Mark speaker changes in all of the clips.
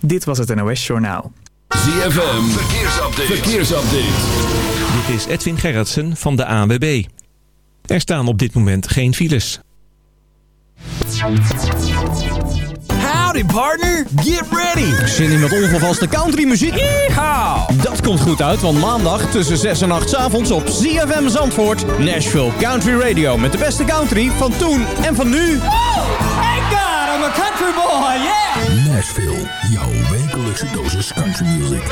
Speaker 1: Dit was het NOS Journaal.
Speaker 2: ZFM. Verkeersupdate. Verkeersupdate.
Speaker 3: Dit is Edwin Gerritsen van de ANWB. Er staan op dit moment geen files.
Speaker 4: Howdy partner, get ready! Zin in met ongevaste country muziek? Yeehaw! Dat komt goed uit, want maandag tussen 6 en 8 avonds op ZFM Zandvoort... Nashville Country Radio met de beste country van toen en van nu.
Speaker 5: Thank God, I'm a country boy, yeah!
Speaker 2: Nashville, jouw wekelijkse dosis country music.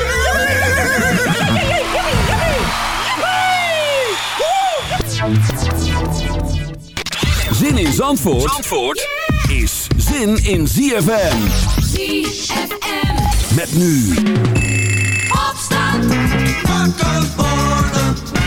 Speaker 2: Zin in Zandvoort, Zandvoort? is zin in ZFM.
Speaker 6: ZFM.
Speaker 2: Met nu.
Speaker 6: Opstand. Wakker worden.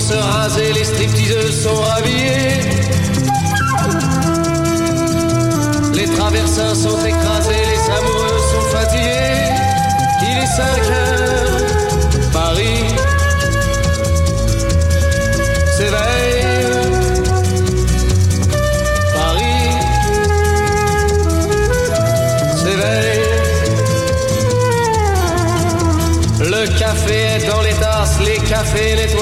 Speaker 7: Se raser, les stripteaseuses sont rhabillées. Les traversins sont écrasés, les amoureux sont fatigués. Il est 5 heures, Paris s'éveille. Paris s'éveille. Le café est dans les tasses, les cafés nettoient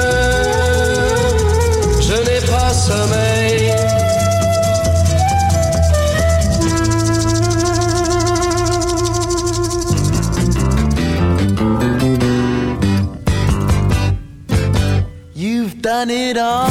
Speaker 8: it all.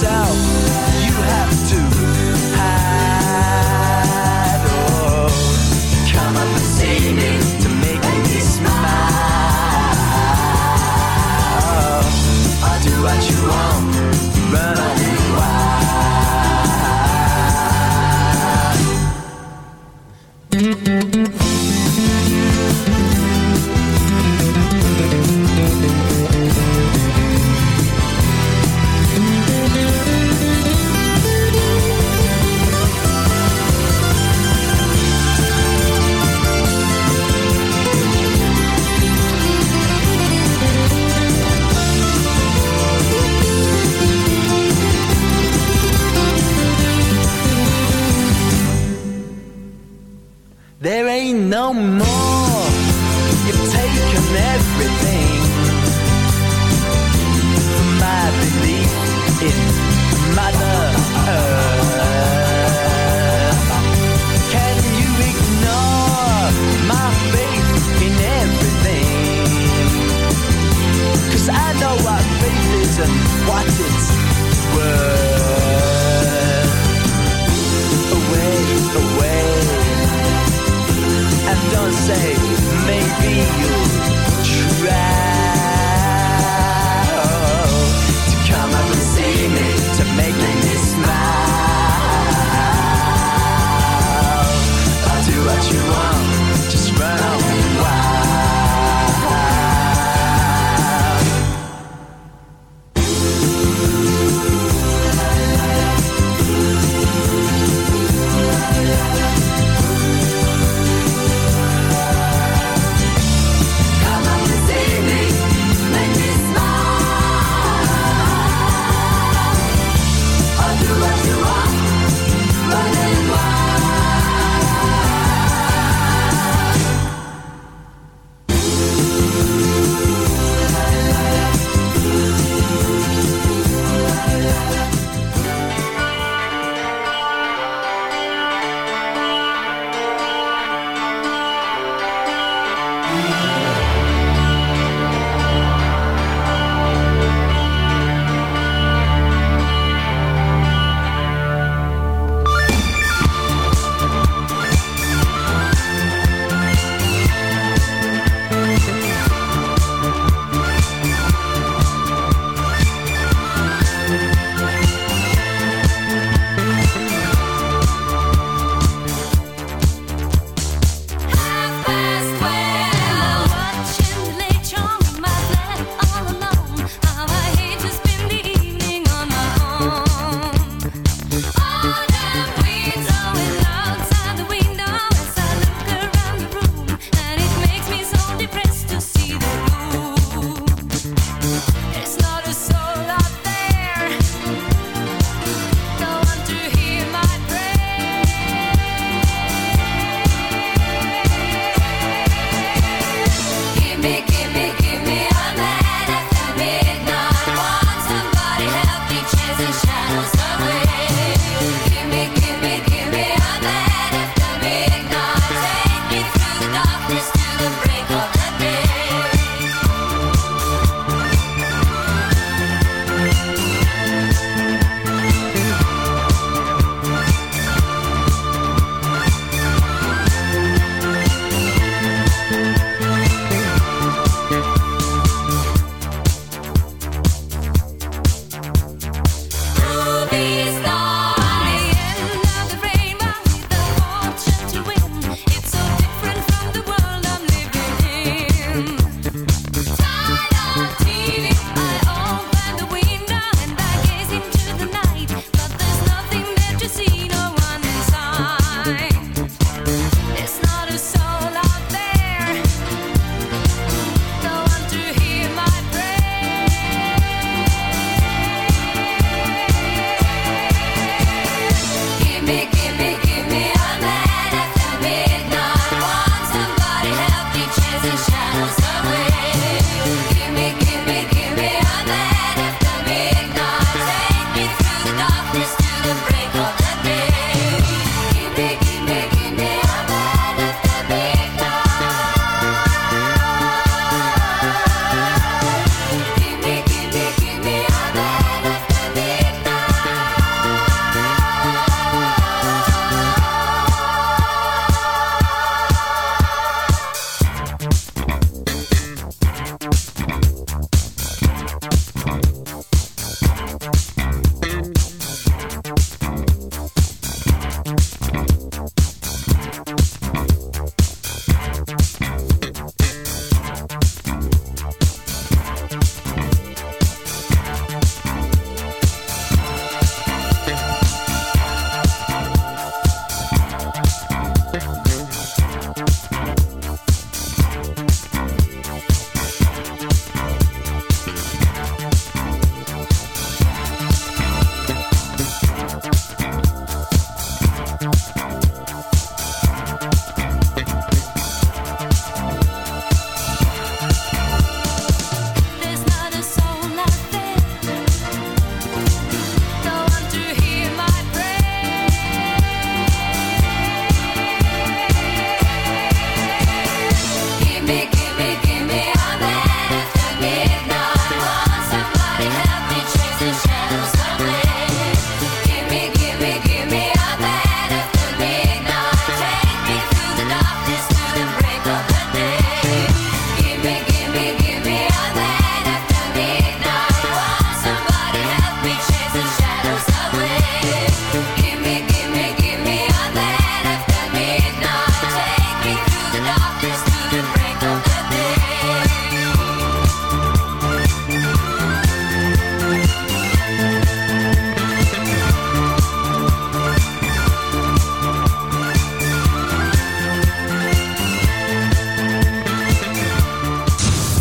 Speaker 8: Yourself. You have to